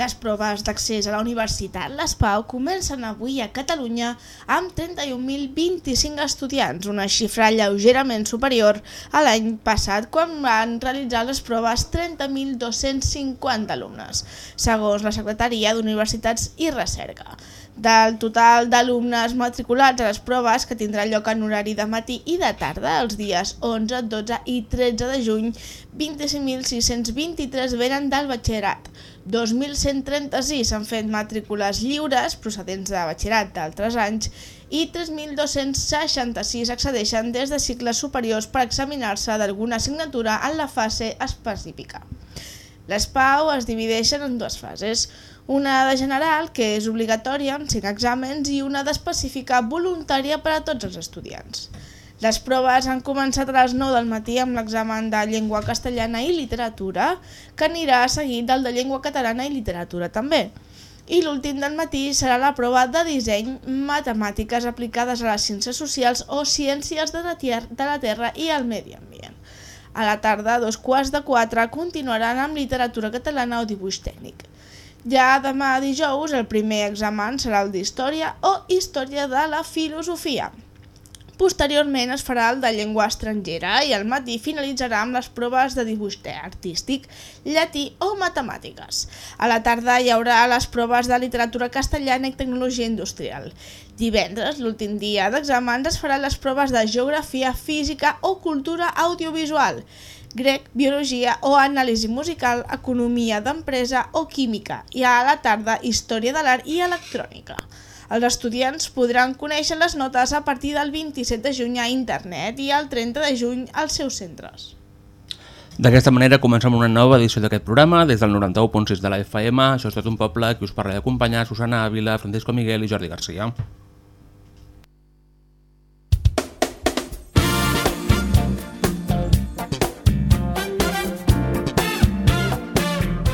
Les proves d'accés a la universitat Les Pau comencen avui a Catalunya amb 31.025 estudiants, una xifra lleugerament superior a l'any passat quan van realitzar les proves 30.250 alumnes, segons la Secretaria d'Universitats i Recerca. Del total d'alumnes matriculats a les proves, que tindrà lloc en horari de matí i de tarda, els dies 11, 12 i 13 de juny, 25.623 venen del batxillerat, 2.136 han fet matrícules lliures procedents de batxillerat d'altres anys i 3.266 accedeixen des de cicles superiors per examinar-se d'alguna assignatura en la fase específica. Les PAU es divideixen en dues fases, una de general, que és obligatòria amb 5 exàmens, i una d'específica voluntària per a tots els estudiants. Les proves han començat a les 9 del matí amb l'examen de llengua castellana i literatura, que anirà seguit del de llengua catalana i literatura també. I l'últim del matí serà la prova de disseny, matemàtiques aplicades a les ciències socials o ciències de la, tier de la terra i el medi ambient. A la tarda, dos quarts de quatre, continuaran amb literatura catalana o dibuix tècnic. Ja demà dijous el primer examen serà el d'Història o Història de la Filosofia. Posteriorment es farà el de llengua estrangera i al matí finalitzarà amb les proves de dibuix artístic, llatí o matemàtiques. A la tarda hi haurà les proves de literatura castellana i tecnologia industrial. Divendres, l'últim dia d'exàmens, es faran les proves de geografia, física o cultura audiovisual grec, biologia o anàlisi musical, economia d'empresa o química i a la tarda història de l'art i electrònica. Els estudiants podran conèixer les notes a partir del 27 de juny a internet i el 30 de juny als seus centres. D'aquesta manera comencem una nova edició d'aquest programa des del 91.6 de la FM. Això és tot un poble que us parla d'acompanyar Susana Ávila, Francisco Miguel i Jordi Garcia.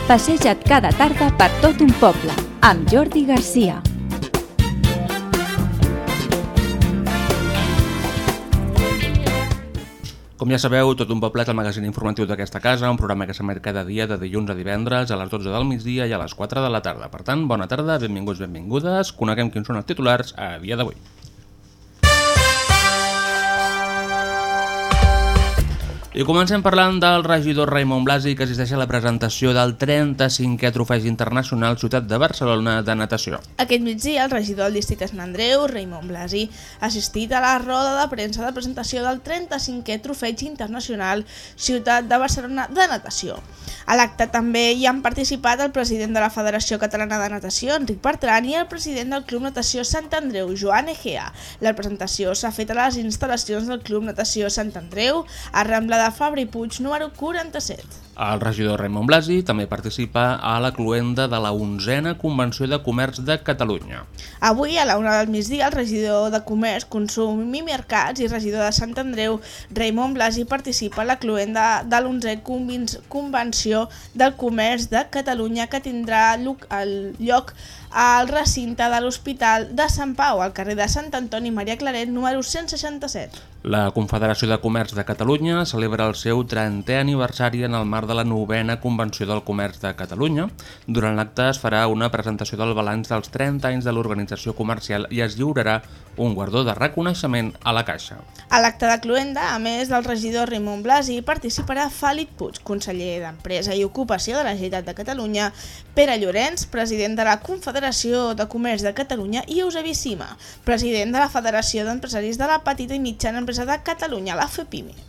Passeja't cada tarda per tot un poble amb Jordi Garcia. Com ja sabeu, Tot un poble és el magazín informatiu d'aquesta casa, un programa que s'emet cada dia de dilluns a divendres a les 12 del migdia i a les 4 de la tarda. Per tant, bona tarda, benvinguts, benvingudes, coneguem quins són els titulars a dia d'avui. I comencem parlant del regidor Raimon Blasi que assisteix a la presentació del 35è Trofeig Internacional Ciutat de Barcelona de Natació. Aquest migdia, el regidor del districte Sant Andreu, Raimon Blasi, ha assistit a la roda de premsa de presentació del 35è Trofeig Internacional Ciutat de Barcelona de Natació. A l'acte també hi han participat el president de la Federació Catalana de Natació, Enric Bertran, i el president del Club Natació Sant Andreu, Joan Egea. La presentació s'ha fet a les instal·lacions del Club Natació Sant Andreu, a Rambla de Fabri Puig, número 47. El regidor Raimon Blasi també participa a la cluenda de la 11a Convenció de Comerç de Catalunya. Avui, a la una del migdia, el regidor de Comerç, Consum i Mercats i regidor de Sant Andreu, Raimon Blasi, participa a la cluenda de l'11a Convenció del Comerç de Catalunya que tindrà lloc al recinte de l'Hospital de Sant Pau, al carrer de Sant Antoni Maria Claret, número 167. La Confederació de Comerç de Catalunya celebra el seu 30è aniversari en el marc de la novena Convenció del Comerç de Catalunya. Durant l'acte es farà una presentació del balanç dels 30 anys de l'organització comercial i es lliurarà un guardó de reconeixement a la Caixa. A l'acte de Cluenda, a més del regidor Raimon Blasi, participarà Fàlid Puig, conseller d'Empresa i Ocupació de la Generalitat de Catalunya, Pere Llorenç, president de la Confederació de Comerç de Catalunya i Eusebi Sima, president de la Federació d'Empresaris de la Petita i Mitjana Empresa de Catalunya, la FEPIMI.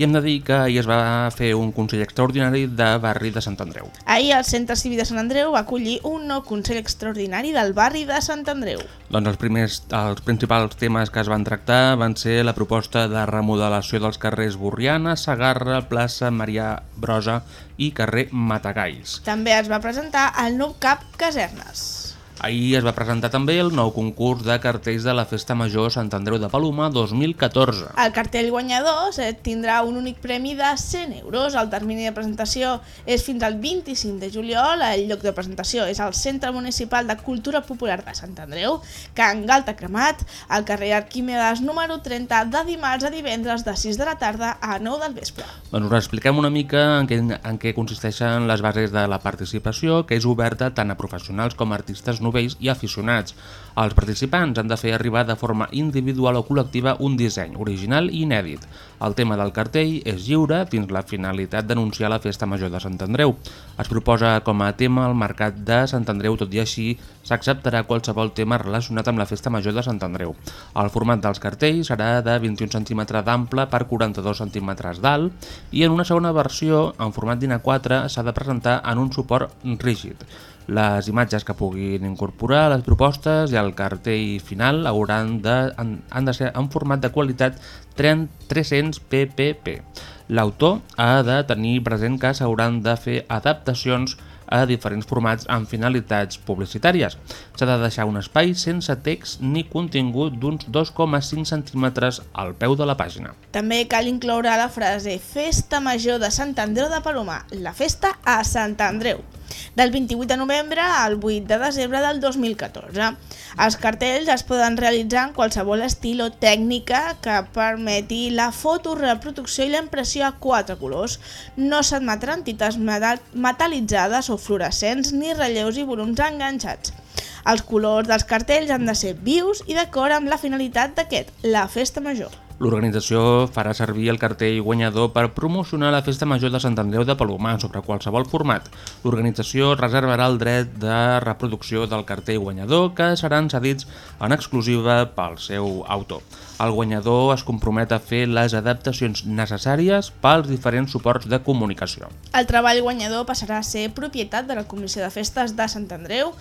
I hem de dir que ahir es va fer un Consell Extraordinari de Barri de Sant Andreu. Ahir el Centre Cívic de Sant Andreu va acollir un nou Consell Extraordinari del barri de Sant Andreu. Doncs els, primers, els principals temes que es van tractar van ser la proposta de remodelació dels carrers Borriana, Sagarra, plaça Marià Brosa i carrer Matagalls. També es va presentar el nou CAP Casernes. Ahir es va presentar també el nou concurs de cartells de la Festa Major Sant Andreu de Paloma 2014. El cartell guanyador eh, tindrà un únic premi de 100 euros. El termini de presentació és fins al 25 de juliol. El lloc de presentació és al Centre Municipal de Cultura Popular de Sant Andreu, Can Galta Cremat, al carrer Arquímedes número 30, de dimarts a divendres de 6 de la tarda a 9 del vespre. Doncs us expliquem una mica en què, en què consisteixen les bases de la participació, que és oberta tant a professionals com a artistes novells i aficionats. Els participants han de fer arribar de forma individual o col·lectiva un disseny original i inèdit. El tema del cartell és lliure dins la finalitat d'anunciar la Festa Major de Sant Andreu. Es proposa com a tema el Mercat de Sant Andreu, tot i així s'acceptarà qualsevol tema relacionat amb la Festa Major de Sant Andreu. El format dels cartells serà de 21 cm d'ample per 42 cm d'alt i en una segona versió, en format d'INA4, s'ha de presentar en un suport rígid. Les imatges que puguin incorporar les propostes i el cartell final hauran de, han, han de ser en format de qualitat 300 ppp. L'autor ha de tenir present que s'hauran de fer adaptacions a diferents formats amb finalitats publicitàries. S'ha de deixar un espai sense text ni contingut d'uns 2,5 centímetres al peu de la pàgina. També cal incloure la frase Festa Major de Sant Andreu de Palomar, la festa a Sant Andreu, del 28 de novembre al 8 de desembre del 2014. Els cartells es poden realitzar en qualsevol estil o tècnica que permeti la fotoreproducció i la impressió a quatre colors. No s'admetran tintes metal- metal·litzades o fluorescents ni relleus i volums enganxats. Els colors dels cartells han de ser vius i d'acord amb la finalitat d'aquest, la festa major. L'organització farà servir el cartell guanyador per promocionar la Festa Major de Sant Andreu de Palomar sobre qualsevol format. L'organització reservarà el dret de reproducció del cartell guanyador que seran cedits en exclusiva pel seu autor. El guanyador es compromet a fer les adaptacions necessàries pels diferents suports de comunicació. El treball guanyador passarà a ser propietat de la Comissió de Festes de Sant Andreu.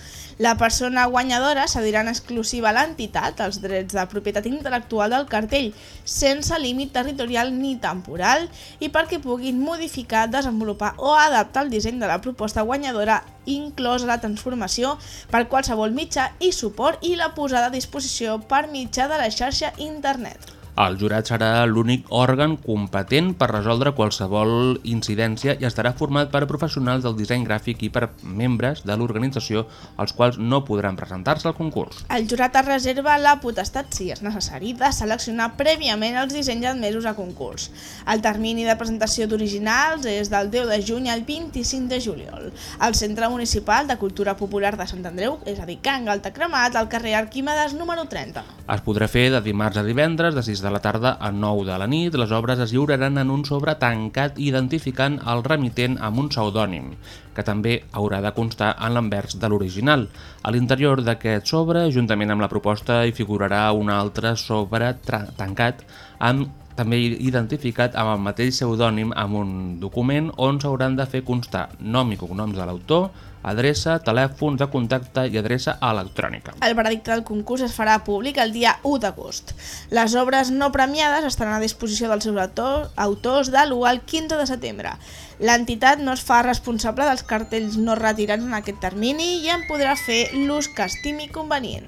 La persona guanyadora cedirà en exclusiva a l'entitat els drets de propietat intel·lectual del cartell, sense límit territorial ni temporal, i perquè puguin modificar, desenvolupar o adaptar el disseny de la proposta guanyadora, inclosa la transformació per qualsevol mitjà i suport i la posada a disposició per mitjà de la xarxa internet. El jurat serà l'únic òrgan competent per resoldre qualsevol incidència i estarà format per professionals del disseny gràfic i per membres de l'organització, els quals no podran presentar-se al concurs. El jurat es reserva la potestat, si és necessari, de seleccionar prèviament els dissenys admesos a concurs. El termini de presentació d'originals és del 10 de juny al 25 de juliol. Al Centre Municipal de Cultura Popular de Sant Andreu, és a dir, Can Galta Cremat, al carrer Arquímedes número 30. Es podrà fer de dimarts a divendres, de 6 de la tarda a 9 de la nit. Les obres es lliuraran en un sobre tancat identificant el remitent amb un pseudònim, que també haurà de constar en l'envers de l'original. A l'interior d'aquest sobre, juntament amb la proposta, hi figurarà un altre sobre tancat amb també identificat amb el mateix pseudònim amb un document on s'hauran de fer constar nom i cognoms de l'autor, adreça, telèfons de contacte i adreça electrònica. El veredicte del concurs es farà públic el dia 1 d'agost. Les obres no premiades estaran a disposició dels seus autor, autors de l'1 al 15 de setembre. L'entitat no es fa responsable dels cartells no retirats en aquest termini i en podrà fer l'ús que estimi convenient.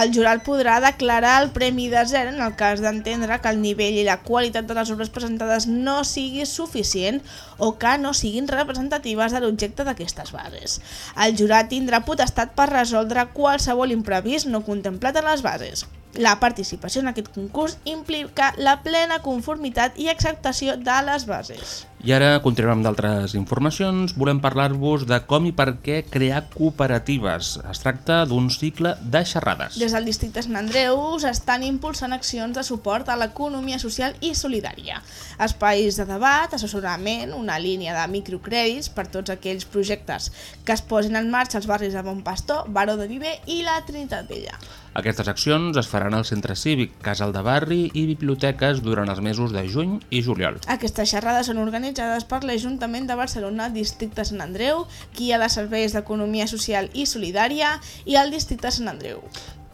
El jurat podrà declarar el premi de zero en el cas d'entendre que el nivell i la qualitat de les obres presentades no sigui suficient o que no siguin representatives de l'objecte d'aquestes bases. El jurat tindrà potestat per resoldre qualsevol imprevist no contemplat en les bases. La participació en aquest concurs implica la plena conformitat i acceptació de les bases. I ara continuem amb d'altres informacions. Volem parlar-vos de com i per què crear cooperatives. Es tracta d'un cicle de xerrades. Des del districte Sant Andreu s'estan impulsant accions de suport a l'economia social i solidària. Espais de debat, assessorament, una línia de microcrèdits per tots aquells projectes que es posin en marxa als barris de Bon Pastor, Baró de Viver i la Trinitat Vella. Aquestes accions es faran al centre cívic, casal de barri i biblioteques durant els mesos de juny i juliol. Aquestes xerrades són organitzades per l'Ajuntament de Barcelona, Districte Sant Andreu, Guia de Serveis d'Economia Social i Solidària i el Districte Sant Andreu.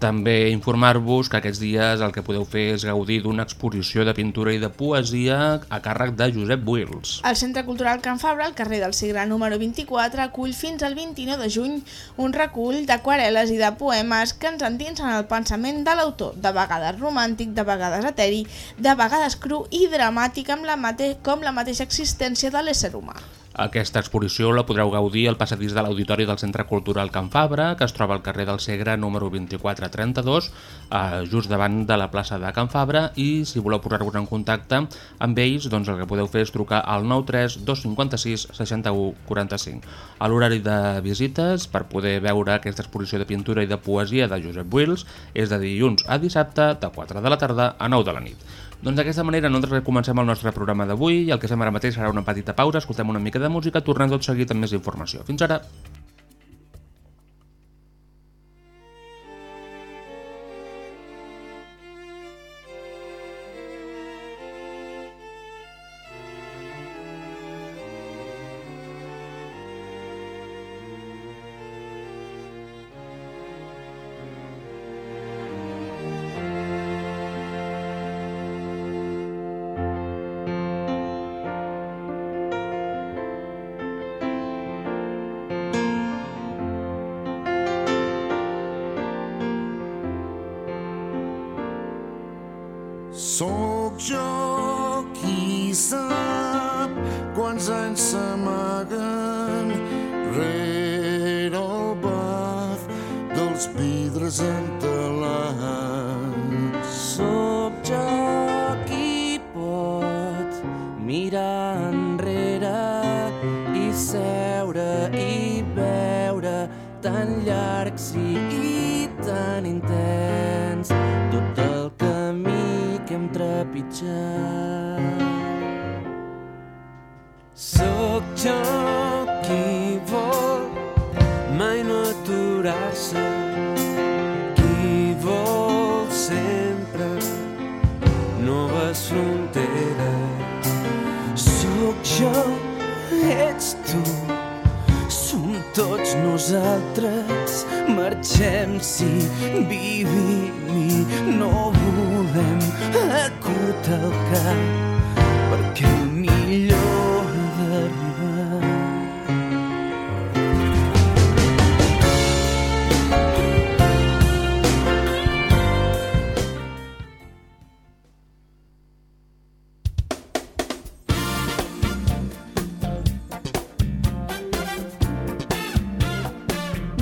També informar-vos que aquests dies el que podeu fer és gaudir d'una exposició de pintura i de poesia a càrrec de Josep Wills. El Centre Cultural Can Fabra, al carrer del Segre número 24, acull fins al 29 de juny un recull d'aquarel·les i de poemes que ens endinsen el pensament de l'autor, de vegades romàntic, de vegades eteri, de vegades cru i dramàtic amb la mate com la mateixa existència de l'ésser humà. Aquesta exposició la podreu gaudir al passadís de l'Auditori del Centre Cultural Can Fabra, que es troba al carrer del Segre número 2432, eh, just davant de la plaça de Can Fabra, i si voleu posar-vos en contacte amb ells, doncs el que podeu fer és trucar al 93 256 61 45. A l'horari de visites, per poder veure aquesta exposició de pintura i de poesia de Josep Wills, és de dilluns a dissabte, de 4 de la tarda a 9 de la nit. Doncs d'aquesta manera nosaltres comencem el nostre programa d'avui i el que fem ara mateix serà una petita pausa, escoltem una mica de música, tornem tot seguit amb més informació. Fins ara! Hem trepitjat. Sóc jo qui vol mai no aturar-se qui vol sempre noves fronteres. Sóc jo, ets tu, som tots nosaltres. Marxem si vivim i no volem acotar el cap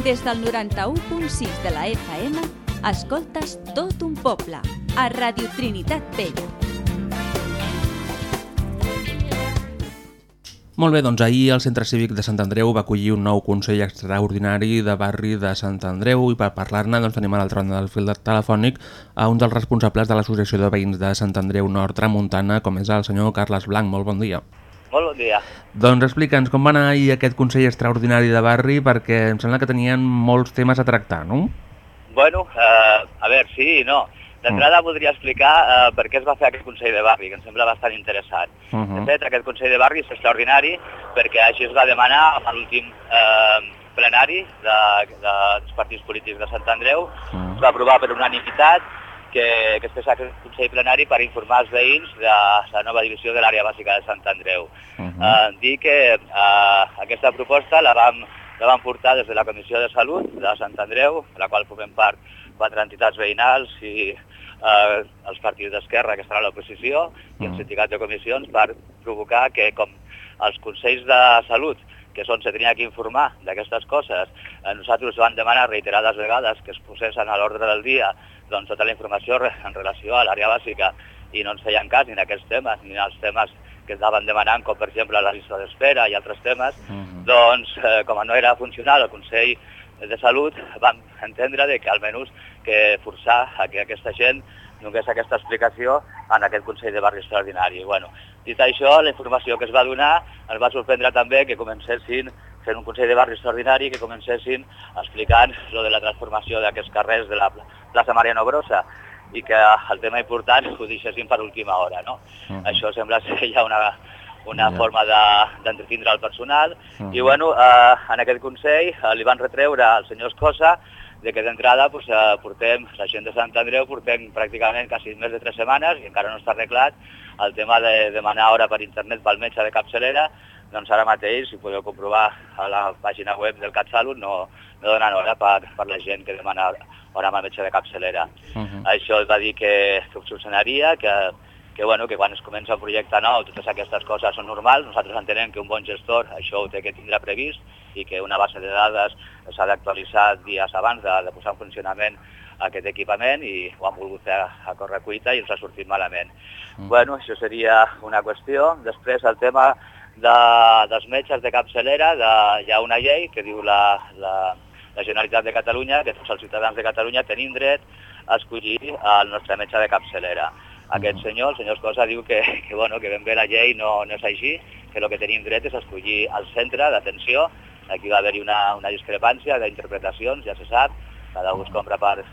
Des del 91.6 de la FM, escoltes tot un poble, a Radio Trinitat Vella. Molt bé, doncs ahir el Centre Cívic de Sant Andreu va acollir un nou Consell Extraordinari de Barri de Sant Andreu i per parlar-ne doncs, tenim a l'altra banda del fil telefònic a un dels responsables de l'Associació de Veïns de Sant Andreu Nord Tramuntana, com és el senyor Carles Blanc. Molt bon dia. Molt bon dia. Doncs explica'ns com va anar ahir aquest Consell Extraordinari de Barri perquè em sembla que tenien molts temes a tractar, no? Bueno, eh, a veure, sí i no. D'entrada mm. voldria explicar eh, per què es va fer aquest Consell de Barri, que em sembla bastant interessant. Uh Mhm. -huh. De fet, aquest Consell de Barri és extraordinari perquè així es va demanar a l'últim eh, plenari de, de, dels partits polítics de Sant Andreu. Uh -huh. Es va aprovar per unanimitat que, que es fes aquest Consell plenari per informar els veïns de la nova divisió de l'àrea bàsica de Sant Andreu. Uh -huh. Eh, dir que eh, aquesta proposta la vam, la vam portar des de la Comissió de Salut de Sant Andreu, de la qual formem part quatre entitats veïnals i eh, els partits d'esquerra que estan a l'oposició i el sindicat de comissions per provocar que com els consells de salut que és on se tenia que informar d'aquestes coses, eh, nosaltres vam demanar reiterades vegades que es posessin a l'ordre del dia doncs, tota la informació en relació a l'àrea bàsica i no ens feien cas ni en aquests temes ni en els temes que estaven demanant, com per exemple la llista d'espera i altres temes, Uh -huh. doncs, eh, com no era funcional el Consell de Salut, vam entendre de que almenys que forçar a que aquesta gent donés aquesta explicació en aquest Consell de Barri Extraordinari. Bueno, dit això, la informació que es va donar ens va sorprendre també que comencessin fent un Consell de Barri extraordinari que comencessin explicant lo de la transformació d'aquests carrers de la plaça Mariano Brossa i que el tema important ho deixessin per última hora. No? Uh -huh. Això sembla ser ja una, una Ja. forma de- d'entretindre el personal. Uh -huh. I bueno, eh, en aquest Consell eh, li van retreure al senyor Escosa de que d'entrada pues, eh, portem, la gent de Sant Andreu portem pràcticament quasi més de tres setmanes i encara no està arreglat el tema de demanar hora per internet pel metge de capçalera, doncs ara mateix, si podeu comprovar a la pàgina web del CatSalut, no, no donen hora per, per la gent que demana hora amb el metge de capçalera. Uh -huh. Això es va dir que, que ho solucionaria, que, que, bueno, que quan es comença un projecte nou totes aquestes coses són normals. Nosaltres entenem que un bon gestor això ho té que tindre previst i que una base de dades s'ha d'actualitzar dies abans de, de posar en funcionament aquest equipament i ho han volgut fer a, correcuita i ens ha sortit malament. Mm. Bueno, això seria una qüestió. Després el tema de, dels metges de capçalera, de, hi ha una llei que diu la, la, la Generalitat de Catalunya que tots els ciutadans de Catalunya tenim dret a escollir el nostre metge de capçalera. Aquest Mhm. senyor, el senyor Escosa, diu que, que, bueno, que ben bé la llei no, no és així, que el que tenim dret és escollir el centre d'atenció. Aquí va haver-hi una, una discrepància d'interpretacions, ja se sap, cada un es compra per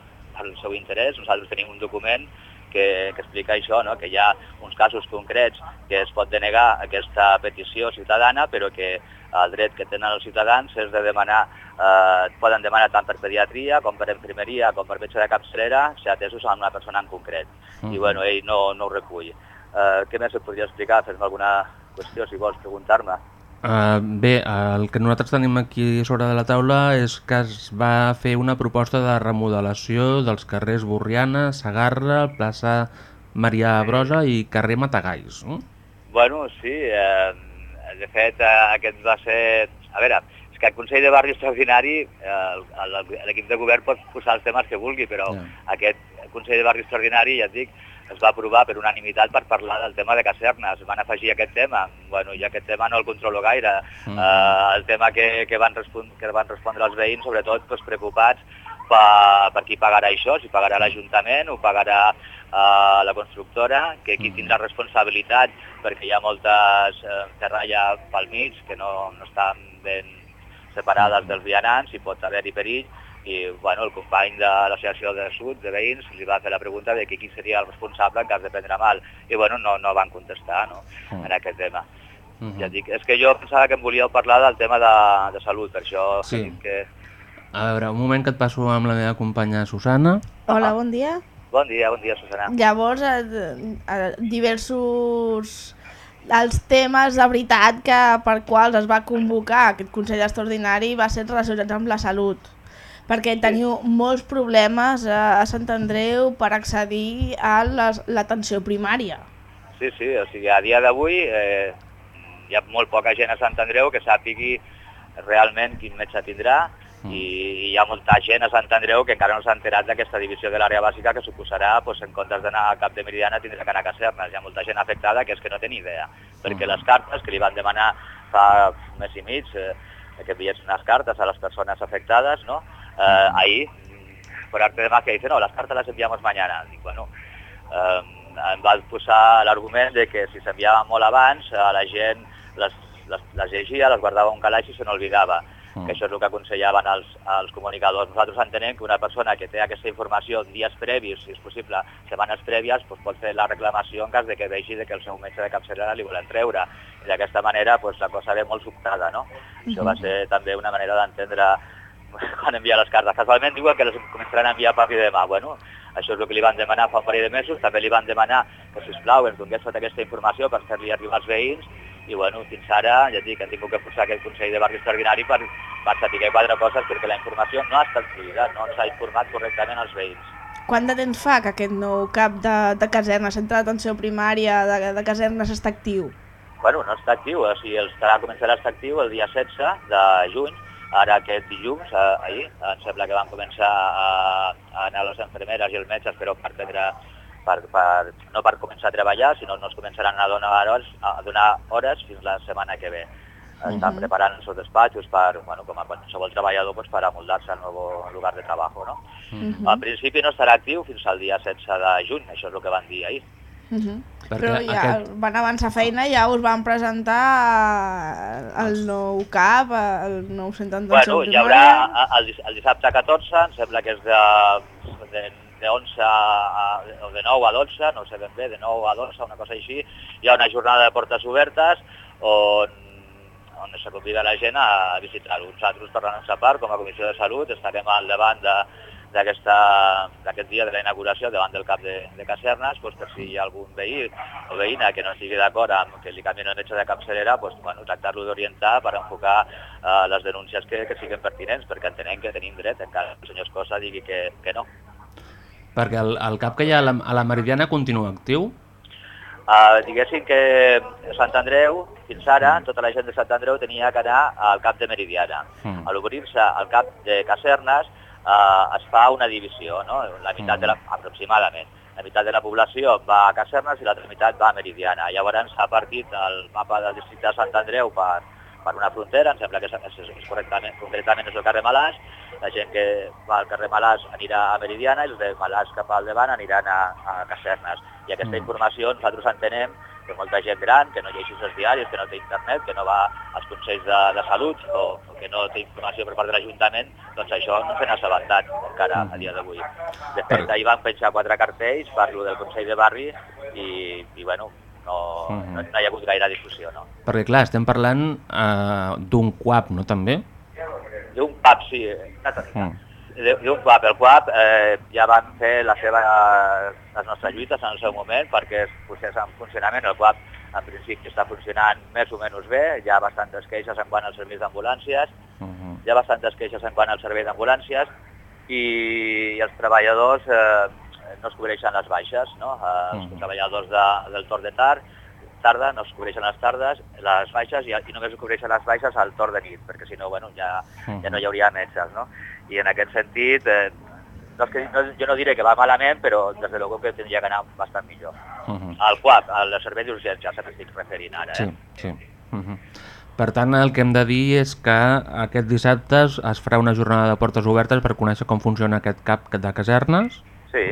el seu interès. Nosaltres tenim un document que, que explica això, no? que hi ha uns casos concrets que es pot denegar aquesta petició ciutadana, però que el dret que tenen els ciutadans és de demanar, eh, poden demanar tant per pediatria com per infermeria com per metge de capçalera, ser atesos a una persona en concret. I Mhm. bueno, ell no, no ho recull. Eh, què més et podria explicar? Fes-me alguna qüestió, si vols preguntar-me. Uh, bé, el que nosaltres tenim aquí sobre de la taula és que es va fer una proposta de remodelació dels carrers Borriana, Sagarra, plaça Maria Brosa i carrer Matagalls. No? Bueno, sí, eh, de fet eh, aquest va ser... A veure, és que el Consell de Barri Extraordinari, eh, l'equip de govern pot posar els temes que vulgui, però Ja. aquest Consell de Barri Extraordinari, ja et dic, es va aprovar per unanimitat per parlar del tema de casernes. Van afegir aquest tema. Bueno, i aquest tema no el controlo gaire. Mhm. Eh, el tema que, que, van que van respondre els veïns, sobretot doncs, preocupats per, per qui pagarà això, si pagarà l'Ajuntament o pagarà eh, la constructora, que qui Mhm. tindrà responsabilitat perquè hi ha moltes eh, terralla pel mig que no, no estan ben separades dels vianants i pot haver-hi perill i bueno, el company de l'associació de Sud, de veïns, li va fer la pregunta de que qui seria el responsable en cas de prendre mal i bueno, no, no van contestar no, Mm. en aquest tema. Mhm. Ja et dic, és que jo pensava que em volíeu parlar del tema de, de salut, per això Sí. he dit que... A veure, un moment que et passo amb la meva companya Susana. Hola, bon dia. Bon dia, bon dia, Susana. Llavors, eh, eh, diversos els temes de veritat que per quals es va convocar aquest Consell Extraordinari va ser relacionats amb la salut perquè teniu molts problemes a, a Sant Andreu per accedir a l'atenció primària. Sí, sí, o sigui, a dia d'avui eh, hi ha molt poca gent a Sant Andreu que sàpigui realment quin metge tindrà Mm. i hi ha molta gent a Sant Andreu que encara no s'ha enterat d'aquesta divisió de l'àrea bàsica que suposarà, doncs, en comptes d'anar a Cap de Meridiana, tindrà que anar a Casernes. Hi ha molta gent afectada que és que no té ni idea, perquè Mm. les cartes que li van demanar fa un mes i mig, eh, que enviés unes cartes a les persones afectades, no? Eh, mm, por arte de magia, dice, no, las cartas las enviamos mañana. Dic, bueno, eh, em va posar l'argument de que si s'enviava molt abans, a la gent les, les, les llegia, les guardava un calaix i se n'olvidava. Mm. Que això és el que aconsellaven els, els comunicadors. Nosaltres entenem que una persona que té aquesta informació dies previs, si és possible, setmanes prèvies, doncs pot fer la reclamació en cas de que vegi de que el seu metge de capçalera li volen treure. I d'aquesta manera doncs, la cosa ve molt sobtada. No? Això va ser també una manera d'entendre quan envia les cartes. Casualment diuen que les començaran a enviar a partir de demà. Bueno, això és el que li van demanar fa un parell de mesos. També li van demanar que, sisplau, ens donés tota aquesta informació per fer-li arribar als veïns i bueno, fins ara, ja dic, hem tingut que posar aquest Consell de Barri Extraordinari per, per saber quatre coses perquè la informació no ha estat fluida, no s'ha informat correctament als veïns. Quant de temps fa que aquest nou cap de, de caserna, centre d'atenció primària de, de casernes està actiu? Bueno, no està actiu, o sigui, estarà, començarà a estar actiu el dia 16 de juny, ara aquest dilluns, eh, ahir, em sembla que van començar a, a anar les infermeres i els metges, però per prendre, per, per, no per començar a treballar, sinó no es començaran a donar hores, a donar hores fins la setmana que ve. Estan Mhm. preparant els seus despatxos per, bueno, com a qualsevol treballador, pues, per amoldarse al nou lugar de treball. No? Mhm. Al principi no estarà actiu fins al dia 16 de juny, això és el que van dir ahir. Mhm. Perquè Però ja aquest- van avançar feina i ja us van presentar el nou CAP, el nou centre d'atenció Bueno, hi haurà el, el dissabte 14, em sembla que és de, de, de 11 a, o de 9 a 12, no sé ben bé, de 9 a 12, una cosa així. Hi ha una jornada de portes obertes on, on se convida la gent a visitar-ho. Nosaltres, per la nostra part, com a Comissió de Salut, estarem al davant de, d'aquest dia de la inauguració davant del cap de, de casernes, doncs per si hi ha algun veí o veïna que no estigui d'acord amb que li canvien el metge de capçalera, doncs, bueno, tractar-lo d'orientar per enfocar eh, les denúncies que, que siguin pertinents, perquè entenem que tenim dret, encara que el senyor Escosa digui que, que no. Perquè el, el cap que hi ha a la, a la Meridiana continua actiu? Uh, diguéssim que Sant Andreu, fins ara, tota la gent de Sant Andreu tenia que anar al cap de Meridiana. Mm. A l'obrir-se al cap de Casernes uh, es fa una divisió, no? la meitat de la, aproximadament. La meitat de la població va a Casernes i l'altra meitat va a Meridiana. Llavors s'ha partit el mapa del districte de Sant Andreu per, per una frontera, em sembla que és, és, és correctament, concretament és el carrer Malàs, la gent que va al carrer Malàs anirà a Meridiana i els de Malàs cap al davant aniran a, a Casernes. I aquesta Mm. informació nosaltres entenem que molta gent gran, que no llegeix els diaris, que no té internet, que no va als consells de, de salut o, o que no té informació per part de l'Ajuntament, doncs això no se n'ha assabentat encara a dia d'avui. De fet, ahir van penjar quatre cartells, parlo del Consell de Barri i, i bueno, no, Mhm. no, no hi ha hagut gaire difusió, no. Perquè clar, estem parlant eh, d'un quap, no també? D'un PAP, sí, una tònica. De- d'un QAP. El QAP eh, ja van fer la seva, les nostres lluites en el seu moment perquè es posés en funcionament. El QAP en principi està funcionant més o menys bé, hi ha bastantes queixes en quant als serveis d'ambulàncies, Uh hi ha bastantes queixes en quant al servei d'ambulàncies i els treballadors eh, no es cobreixen les baixes, no? Eh, els Mhm. treballadors de, del torn de tard, tarda, no es cobreixen les tardes, les baixes, i, i només es cobreixen les baixes al torn de nit, perquè si no, bueno, ja, ja no hi hauria metges, no? I en aquest sentit, eh, no és que, no, jo no diré que va malament, però des de luego que tindria que anar bastant millor. -huh. El QAP, el servei d'urgència, se m'estic referint ara, Sí, eh? sí. Uh -huh. Per tant, el que hem de dir és que aquest dissabte es es farà una jornada de portes obertes per conèixer com funciona aquest cap de casernes Sí,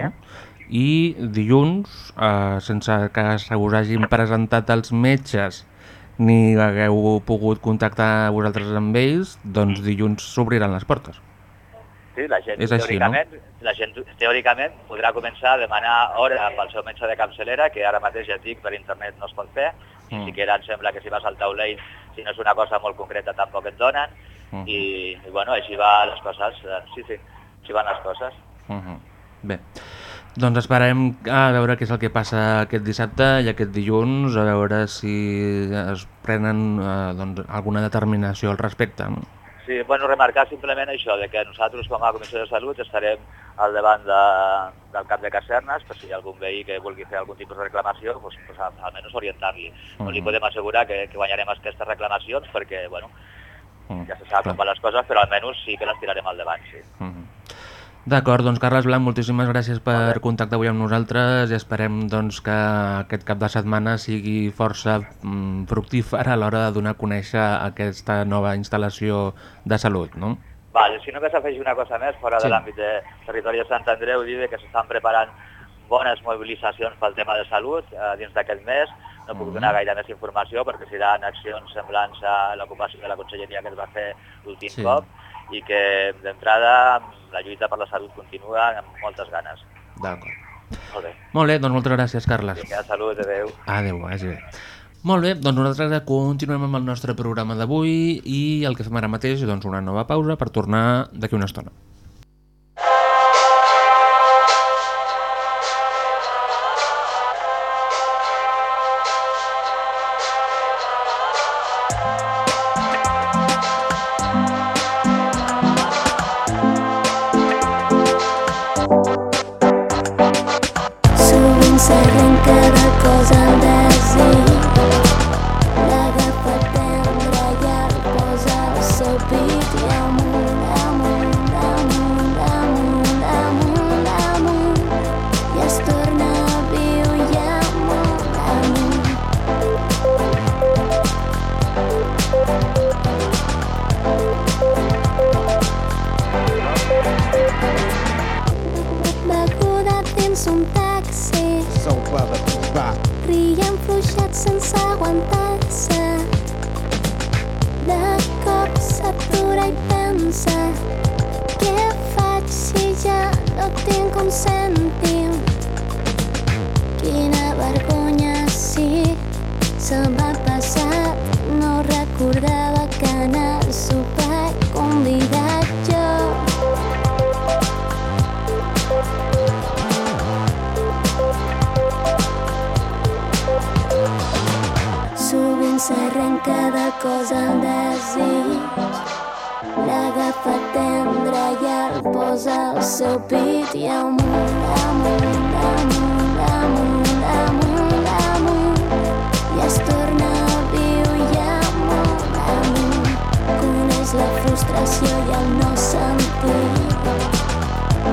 i dilluns, eh, sense que se us hagin presentat els metges ni hagueu pogut contactar vosaltres amb ells, doncs dilluns s'obriran les portes. Sí, la gent, És així, teòricament, la gent teòricament podrà començar a demanar hora pel seu metge de capçalera, que ara mateix ja et dic, per internet no es pot fer, ni Mm. siquiera em sembla que si vas al taulell, si no és una cosa molt concreta tampoc et donen, Mhm. i, i bueno, així van les coses, sí, sí, així van les coses. Uh -huh. Bé, doncs esperem a veure què és el que passa aquest dissabte i aquest dilluns, a veure si es prenen eh, doncs, alguna determinació al respecte. no? Sí, bueno, remarcar simplement això, de que nosaltres com a Comissió de Salut estarem al davant de, del cap de casernes, per si hi ha algun veí que vulgui fer algun tipus de reclamació, doncs, doncs al, almenys orientar-li. No li Mhm. podem assegurar que, que guanyarem aquestes reclamacions perquè, bueno, Mm, ja se sap com van les coses, però almenys sí que les tirarem al davant, sí. Mhm. D'acord, doncs Carles Blanc, moltíssimes gràcies per contactar avui amb nosaltres i esperem doncs, que aquest cap de setmana sigui força mm, fructífer a l'hora de donar a conèixer aquesta nova instal·lació de salut, no? Vale, si només afegir una cosa més, fora Sí. de l'àmbit de territori de Sant Andreu, dir que s'estan preparant bones mobilitzacions pel tema de salut eh, dins d'aquest mes. No puc donar gaire més informació perquè seran accions semblants a l'ocupació de la conselleria que es va fer l'últim Sí. cop i que d'entrada la lluita per la salut continua amb moltes ganes. D'acord. Molt bé. Molt bé, doncs moltes gràcies, Carles. Vinga, salut, adeu. Adéu, vagi bé. Molt bé, doncs nosaltres continuem amb el nostre programa d'avui i el que fem ara mateix doncs una nova pausa per tornar d'aquí una estona. Posa al seu pit i amunt, amunt, amunt, amunt, amunt, amunt i es torna viu i amunt, amunt coneix la frustració i el no sentir.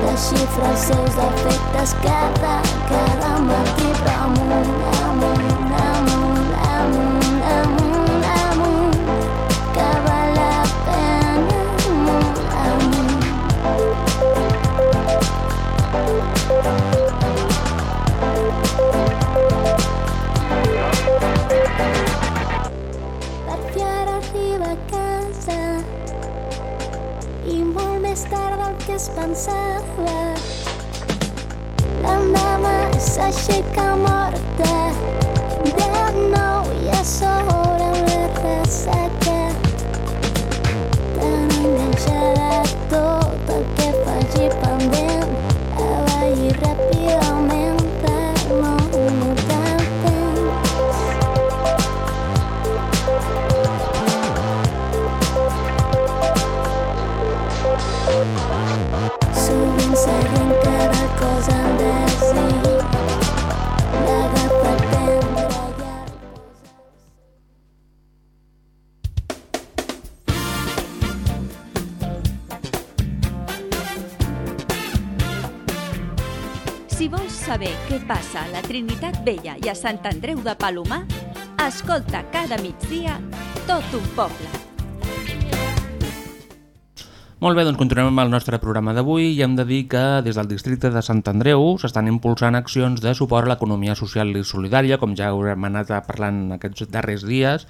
Desxifra els seus defectes cada, cada matí però amunt, amunt, amunt, que es pensava. L'endemà s'aixeca morta Si vols saber què passa a la Trinitat Vella i a Sant Andreu de Palomar, escolta cada migdia tot un poble. Molt bé, doncs continuem amb el nostre programa d'avui i hem de dir que des del districte de Sant Andreu s'estan impulsant accions de suport a l'economia social i solidària, com ja haurem anat parlant aquests darrers dies,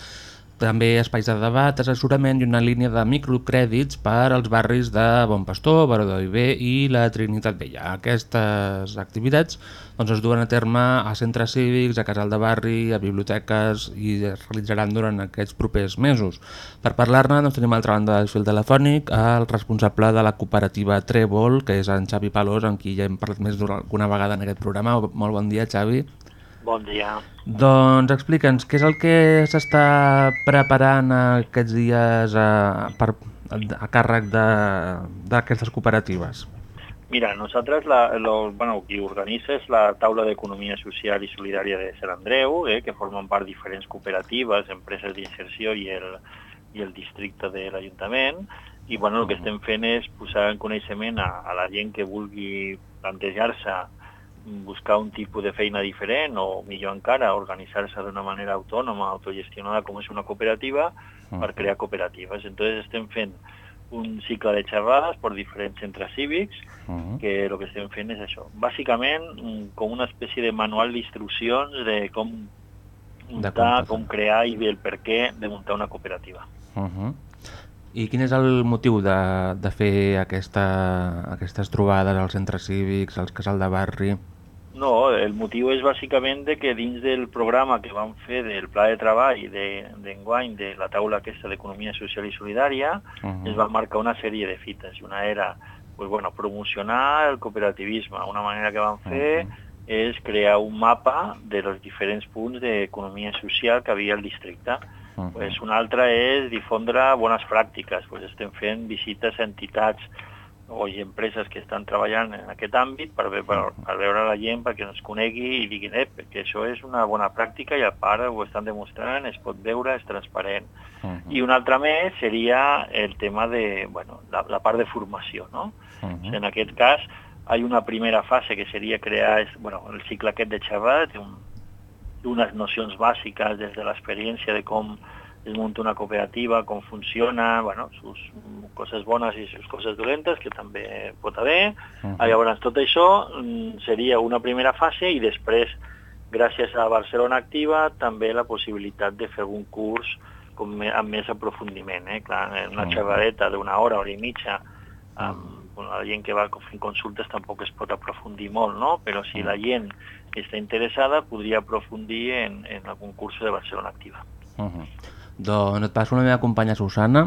també espais de debat, assessorament i una línia de microcrèdits per als barris de Bon Pastor, Baró Viver i la Trinitat Vella. Aquestes activitats doncs, es duen a terme a centres cívics, a casal de barri, a biblioteques i es realitzaran durant aquests propers mesos. Per parlar-ne doncs, tenim a l'altra banda del fil telefònic el responsable de la cooperativa Trèvol, que és en Xavi Palós, amb qui ja hem parlat més d'una vegada en aquest programa. Molt bon dia, Xavi. Bon dia. Doncs explica'ns, què és el que s'està preparant aquests dies a, per, a càrrec d'aquestes cooperatives? Mira, nosaltres, la, lo, bueno, qui organitza és la taula d'economia social i solidària de Sant Andreu, eh, que formen part diferents cooperatives, empreses d'inserció i, el, i el districte de l'Ajuntament, i bueno, el que estem fent és posar en coneixement a, a la gent que vulgui plantejar-se buscar un tipus de feina diferent o, millor encara, organitzar-se d'una manera autònoma, autogestionada com és una cooperativa, per crear cooperatives. Entonces estem fent un cicle de xerrades per diferents centres cívics que el que estem fent és això. Bàsicament, mm, com una espècie de manual d'instruccions de com muntar, com crear i el per què de muntar una cooperativa. Uh -huh. I quin és el motiu de, de fer aquesta, aquestes trobades als centres cívics, als casals de barri? No, el motiu és bàsicament de que dins del programa que vam fer del pla de treball de- d'enguany de, de la taula aquesta d'economia social i solidària, Mhm. es va marcar una sèrie de fites. Una era pues, bueno, promocionar el cooperativisme. Una manera que vam fer és crear un mapa de los diferents punts d'economia social que havia al districte. Pues una altra és difondre bones pràctiques. Pues estem fent visites a entitats o i empreses que estan treballant en aquest àmbit per, ve, per, per veure la gent perquè ens conegui i diguin eh, que això és una bona pràctica i a part ho estan demostrant, es pot veure, és transparent. I un altre més seria el tema de bueno, la, la part de formació. No? En aquest cas, hi ha una primera fase que seria crear bueno, el cicle aquest de xerrada, té un, unes nocions bàsiques des de l'experiència de com es munta una cooperativa, com funciona, bueno, sus coses bones i sus coses dolentes, que també pot haver. Mhm. Ah, Llavors, tot això mm, seria una primera fase i després, gràcies a Barcelona Activa, també la possibilitat de fer un curs com amb més aprofundiment. Eh? Clar, una Mhm. xerradeta d'una hora, hora i mitja, amb la gent que va fent consultes tampoc es pot aprofundir molt, no? però si la gent està interessada podria aprofundir en, en algun curs de Barcelona Activa. Uh -huh. Doncs et passo la meva companya Susana.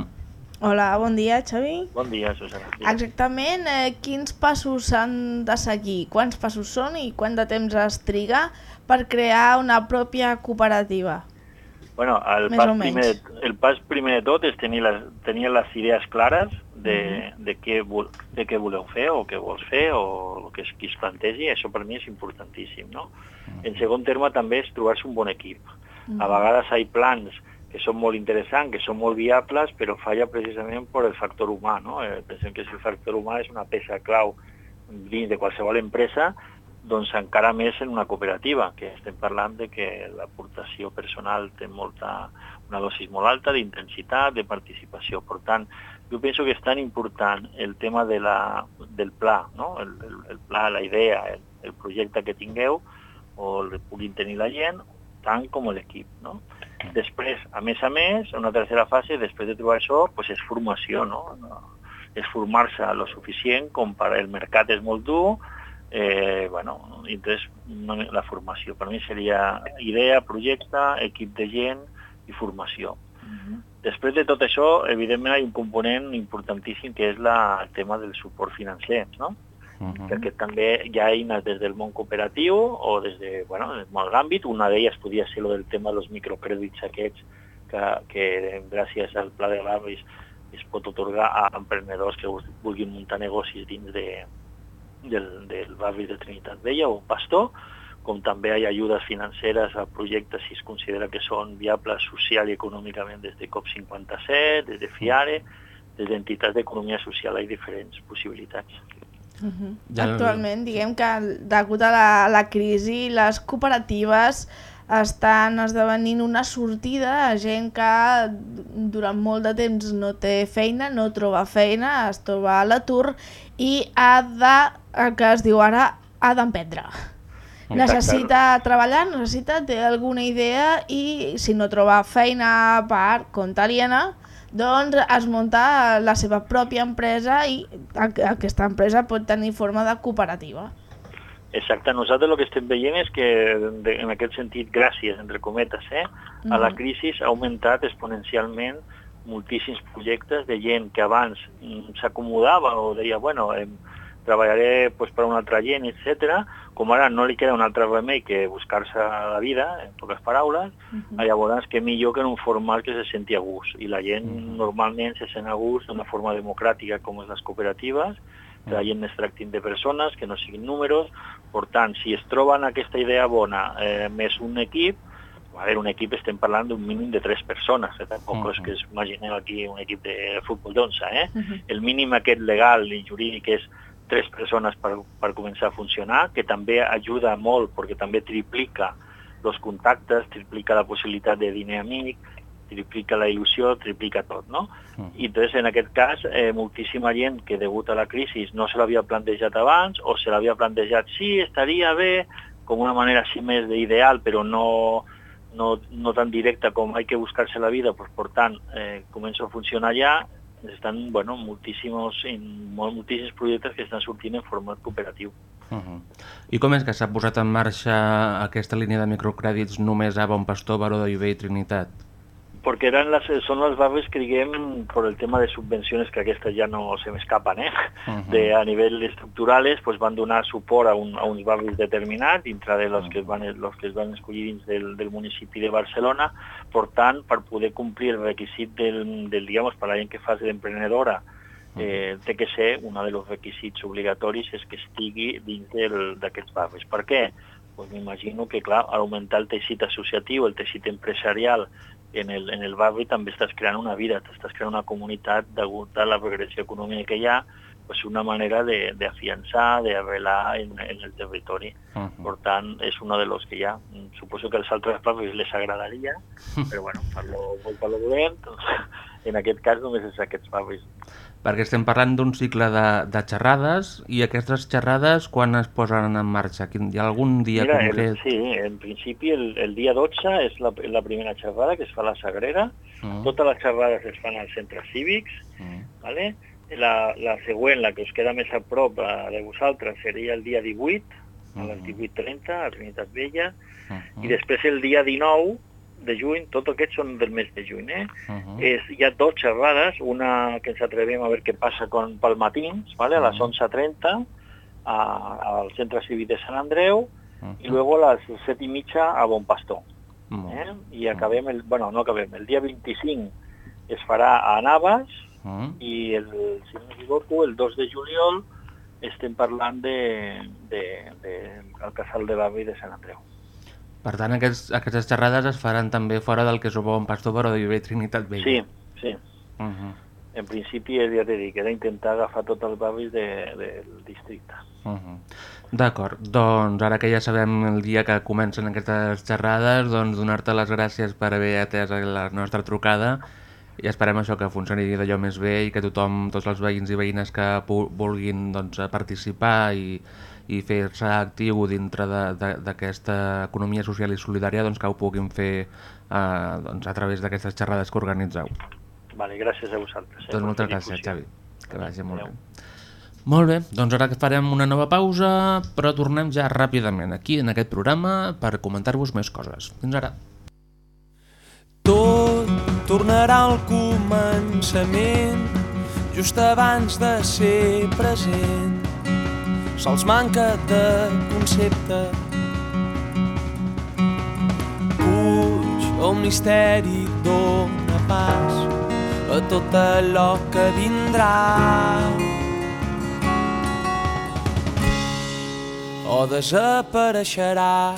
Hola, bon dia, Xavi. Bon dia, Susana. Exactament, eh, quins passos s'han de seguir? Quants passos són i quant de temps es triga per crear una pròpia cooperativa? Bueno, el Més pas, primer, el pas primer de tot és tenir les, tenir les idees clares de, de, què, vol- de què voleu fer o què vols fer o el que es, qui es plantegi, això per mi és importantíssim. No? En segon terme també és trobar-se un bon equip. A vegades hi ha plans que són molt interessants, que són molt viables, però falla precisament per el factor humà. No? Eh, pensem que si el factor humà és una peça clau dins de qualsevol empresa, doncs encara més en una cooperativa, que estem parlant de que l'aportació personal té molta, una dosis molt alta d'intensitat, de participació. Per tant, jo penso que és tan important el tema de la, del pla, no? el, el, el pla, la idea, el, el projecte que tingueu, o el puguin tenir la gent, tant com l'equip. No? Després, a més a més, una tercera fase, després de trobar això, pues és formació, no? no? és formar-se lo suficient com per el mercat és molt dur, eh, bueno, i entonces la formació. Per mi seria idea, projecte, equip de gent i formació. Després de tot això, evidentment, hi ha un component importantíssim que és la, el tema del suport financer, no? Uh -huh. perquè també hi ha eines des del món cooperatiu o des de, bueno, en molt àmbit. Una d'elles podria ser lo del tema dels microcrèdits aquests que, que gràcies al pla de barris es pot otorgar a emprenedors que vul- vulguin muntar negocis dins de, del, del barri de Trinitat Vella o Pastor, com també hi ha ajudes financeres a projectes si es considera que són viables social i econòmicament des de COP57, des de FIARE, des d'entitats d'economia social, hi ha diferents possibilitats. Uh -huh. Ja- Actualment, diguem que degut a la, la crisi, les cooperatives estan esdevenint una sortida a gent que durant molt de temps no té feina, no troba feina, es troba a l'atur i ha de, el que es diu ara, ha d'emprendre. Necessita treballar, necessita, té alguna idea i si no troba feina per compte aliena, doncs es munta la seva pròpia empresa i aqu- aquesta empresa pot tenir forma de cooperativa. Exacte, nosaltres el que estem veient és que en aquest sentit, gràcies, entre cometes, eh, a la Mhm. crisi ha augmentat exponencialment moltíssims projectes de gent que abans mm, s'acomodava o deia, bueno, eh, treballaré pues, per una altra gent, etc. Com ara no li queda un altre remei que buscar-se la vida, en poques paraules, Mhm. llavors que millor que en un format que se senti a gust. I la gent normalment se sent a gust d'una forma democràtica com és les cooperatives, que la gent es tractin de persones, que no siguin números. Per tant, si es troben aquesta idea bona eh, més un equip, a veure, un equip estem parlant d'un mínim de tres persones, eh? tampoc és que es imaginem aquí un equip de futbol d'11, eh? El mínim aquest legal i jurídic és tres persones per, per començar a funcionar, que també ajuda molt perquè també triplica els contactes, triplica la possibilitat de diner amic, triplica la il·lusió, triplica tot, no? I entonces, en aquest cas, eh, moltíssima gent que degut a la crisi no se l'havia plantejat abans o se l'havia plantejat, sí, estaria bé, com una manera així més d'ideal, però no, no, no tan directa com hay que buscar-se la vida, pues, per tant, eh, comença a funcionar ja, estan, bueno, moltíssims, moltíssims projectes que estan sortint en format cooperatiu. Uh -huh. I com és que s'ha posat en marxa aquesta línia de microcrèdits només a Bon Pastor, Baró de Viver i Trinitat? Porque eran las, son los barrios que diguem, por el tema de subvenciones, que aquestes ja no se m'escapen, eh? Ujú. de, a nivell estructurales, pues van donar suport a, un, a uns barris determinats, dintre de los que, es van, los que es van escollir dins del, del municipi de Barcelona. Per tant, per poder complir el requisit del, del digamos, per la gent que fa d'emprenedora, eh, té que ser un dels requisits obligatoris és que estigui dins d'aquests barris. Per què? Pues m'imagino que, clar, augmentar el teixit associatiu, el teixit empresarial en el, en el barri, també estàs creant una vida, t'estàs creant una comunitat degut a la progressió econòmica que hi ha, pues una manera de, de afiançar, de arrelar en, en el territori. Uh Per tant, és una de los que hi ha. Mm, Suposo que als altres barris les agradaria, però bueno, per lo, per lo dolent, doncs, en aquest cas només és aquests barris. Perquè estem parlant d'un cicle de, de xerrades i aquestes xerrades quan es posen en marxa? Quin, hi ha algun dia Mira, concret? el, sí, en principi el, el dia 12 és la, la primera xerrada que es fa a la Sagrera. Mm. Totes les xerrades es fan als centres cívics, Mm. ¿vale? la, la següent, la que us queda més a prop la de vosaltres, seria el dia 18, a les 18.30, a Trinitat Vella, i després el dia 19 de juny, tots aquests són del mes de juny, eh? és, hi ha dues xerrades, una que ens atrevem a veure què passa con Palmatins, ¿vale? a les 11.30 a- al Centre Cívic de Sant Andreu, i luego a les 7 i mitja a Bon Pastor. Eh? I acabem, el, bueno, no acabem, el dia 25 es farà a Navas, i el, si no m'equivoco, el 2 de juliol estem parlant de, de, de, casal de l'avi de Sant Andreu. Per tant, aquests, aquestes xerrades es faran també fora del que és Bon Pastor, però de Viver Trinitat Vella. Sí, sí. Uh -huh. En principi, ja t'he dit, era intentar agafar tots els barris de, del districte. Uh -huh. D'acord, doncs ara que ja sabem el dia que comencen aquestes xerrades, doncs donar-te les gràcies per haver atès la nostra trucada i esperem això que funcioni d'allò més bé i que tothom, tots els veïns i veïnes que vulguin doncs, participar i, i fer-se actiu dintre d'aquesta economia social i solidària doncs, que ho puguin fer eh, doncs, a través d'aquestes xerrades que organitzeu. Vale, gràcies a vosaltres. Eh, Doncs moltes gràcies, difusió. Xavi. Que vagi molt bé. Molt bé, doncs ara que farem una nova pausa, però tornem ja ràpidament aquí en aquest programa per comentar-vos més coses. Fins ara. Tot tornarà al començament, just abans de ser present. Sols manca de concepte. Puig, el misteri dóna pas a tot allò que vindrà. O desapareixerà.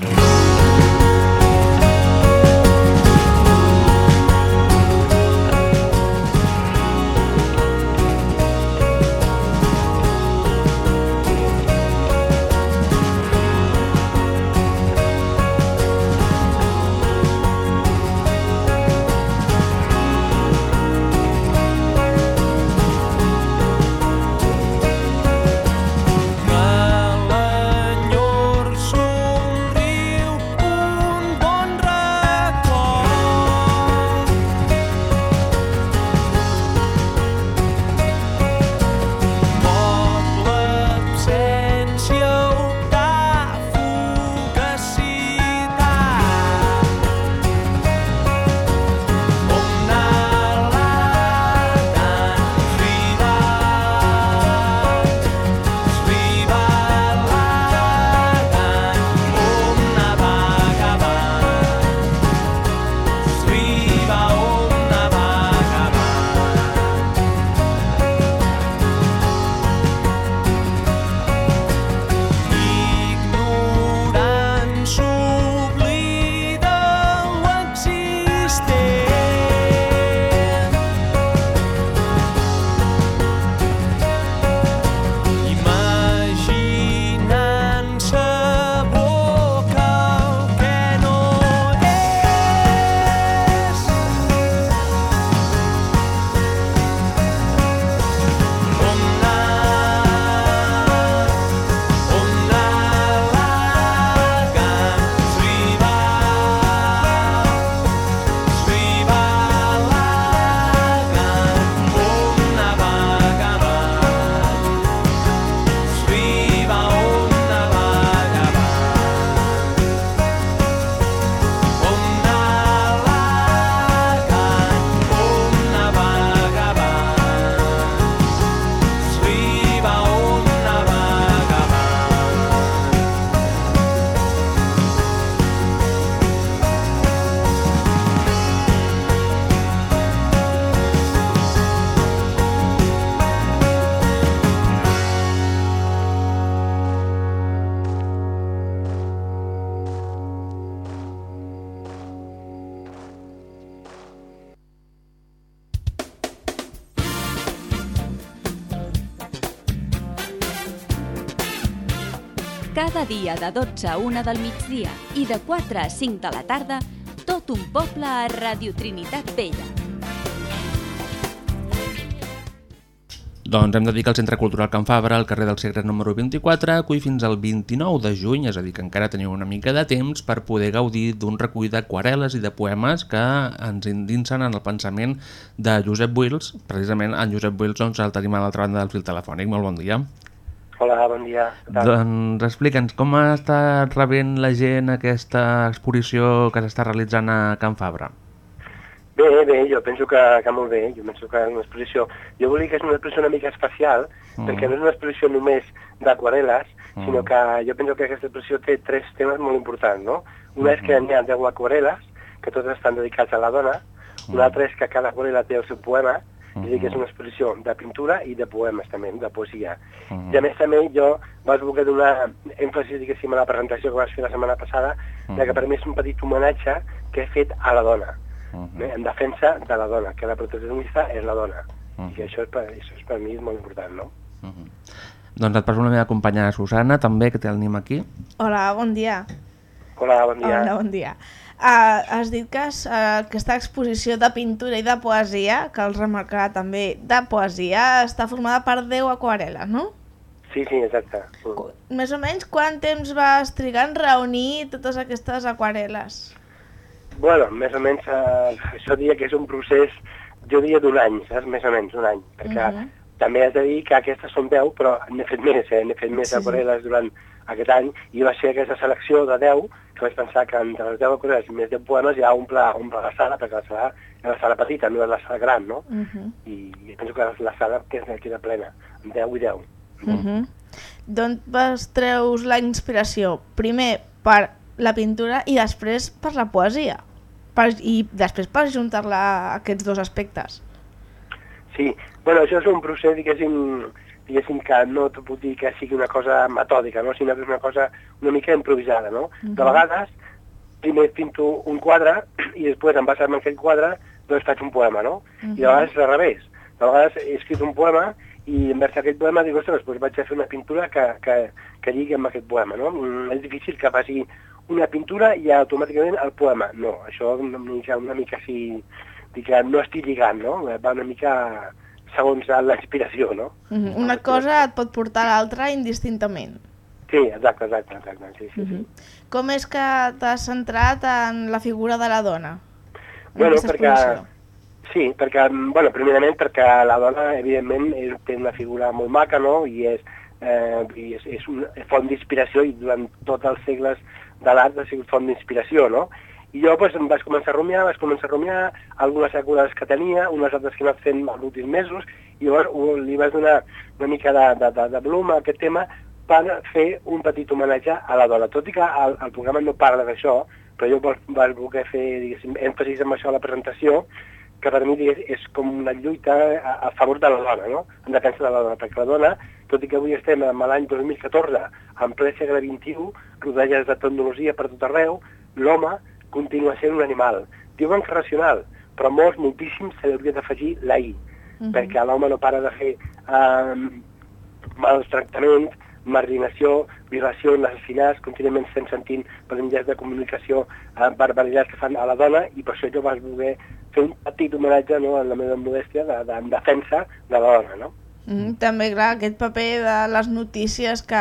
Dia de 12 a 1 del migdia i de 4 a 5 de la tarda, tot un poble a Radio Trinitat Vella. Doncs hem de dir que el Centre Cultural Can Fabra, al carrer del Segre número 24, acull fins al 29 de juny, és a dir, que encara teniu una mica de temps per poder gaudir d'un recull d'aquarel·les i de poemes que ens indinsen en el pensament de Josep Wills. Precisament en Josep Wills doncs, el tenim a l'altra banda del fil telefònic. Molt bon dia. Hola, bon dia. Doncs explica'ns, com està rebent la gent aquesta exposició que s'està realitzant a Can Fabra? Bé, bé, jo penso que, que molt bé, jo penso que és una exposició... Jo vull dir que és una exposició una mica especial, Mm. perquè no és una exposició només d'aquarel·les, Mm. sinó que jo penso que aquesta exposició té tres temes molt importants, no? Una és que n'hi ha 10 aquarel·les, que totes estan dedicats a la dona, una altra és que cada aquarel·la té el seu poema, és a dir, que és una exposició de pintura i de poemes també, de poesia. I a més també jo vaig voler donar èmfasi, diguéssim, a la presentació que vas fer la setmana passada, de que per mi és un petit homenatge que he fet a la dona, eh, en defensa de la dona, que la protagonista és la dona. I que això, és per, això és per mi és molt important, no? Doncs et passo la meva companya Susana, també, que té el nim aquí. Hola, bon dia. Hola, bon dia. Hola, bon dia. Uh, has dit que uh, aquesta exposició de pintura i de poesia, que els remarcarà també de poesia, està formada per 10 aquarel·les, no? Sí, sí, exacte. Mm. Més o menys quant temps vas trigar en reunir totes aquestes aquarel·les? Bueno, més o menys, eh, això diria que és un procés, jo diria d'un any, saps? Més o menys, un any, perquè Mhm. també has de dir que aquestes són 10, però n'he fet més, eh? n'he fet més Sí, sí. aquarel·les durant aquest any, i va ser aquesta selecció de 10, que vaig pensar que entre les 10 aquarel·les i més 10 poemes ja omple, omple la sala, perquè la sala és la sala petita, no és la sala gran, no? Uh -huh. I, i penso que la sala queda, queda plena, amb 10 i 10. Uh -huh. D'on vas treus la inspiració? Primer per la pintura i després per la poesia. Per, I després per juntar-la a aquests dos aspectes. Sí, bueno, això és un procés, diguéssim, diguéssim que no t'ho puc dir que sigui una cosa metòdica, no? sinó que és una cosa una mica improvisada. No? Mhm. De vegades, primer pinto un quadre i després, en basar en aquell quadre, doncs faig un poema, no? I de vegades és al revés. De vegades he escrit un poema i envers aquest poema dic, ostres, doncs vaig a fer una pintura que, que, que lligui amb aquest poema, no? És difícil que faci una pintura i automàticament el poema. No, això una mica, una mica sí, dic que no estic lligant, no? Va una mica segons la inspiració, no? Uh -huh. Una cosa et pot portar a l'altra indistintament. Sí, exacte, exacte, exacte, sí, sí. Uh -huh. Com és que t'has centrat en la figura de la dona? en Bueno, perquè, sí, perquè, bueno, primerament perquè la dona, evidentment, és, té una figura molt maca, no?, i és, eh, i és, és una font d'inspiració i durant tots els segles de l'art ha sigut font d'inspiració, no? I jo pues, em vaig començar a rumiar, vaig començar a rumiar algunes aquarel·les que tenia, unes altres que he anat fent els últims mesos, i llavors li vaig donar una mica de, de, de, de volum a aquest tema per fer un petit homenatge a la dona. Tot i que el, el programa no parla d'això, però jo vaig voler fer èmfasis en això a la presentació, que per mi digués, és com una lluita a, a favor de la dona, no? en defensa de la dona, perquè la dona, tot i que avui estem en l'any 2014, en ple segle XXI, rodelles de tecnologia per tot arreu, l'home continua sent un animal. Diuen que racional, però molts, moltíssims, se li hauria d'afegir la I, Mhm. perquè l'home no para de fer eh, mals tractaments, marginació, violacions, assassinats, contínuament estem sentint per mitjans de comunicació eh, barbaritats que fan a la dona i per això jo vaig voler fer un petit homenatge no, en la meva modèstia de, de, en defensa de la dona, no? Mm, també, clar, aquest paper de les notícies que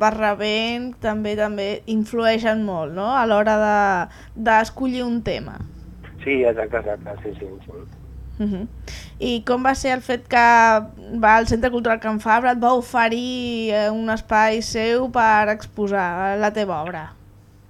va rebent també també influeixen molt, no?, a l'hora de- d'escollir un tema. Sí, exacte, exacte, sí, sí. sí. Uh -huh. I com va ser el fet que va al Centre Cultural Can Fabra et va oferir eh, un espai seu per exposar la teva obra?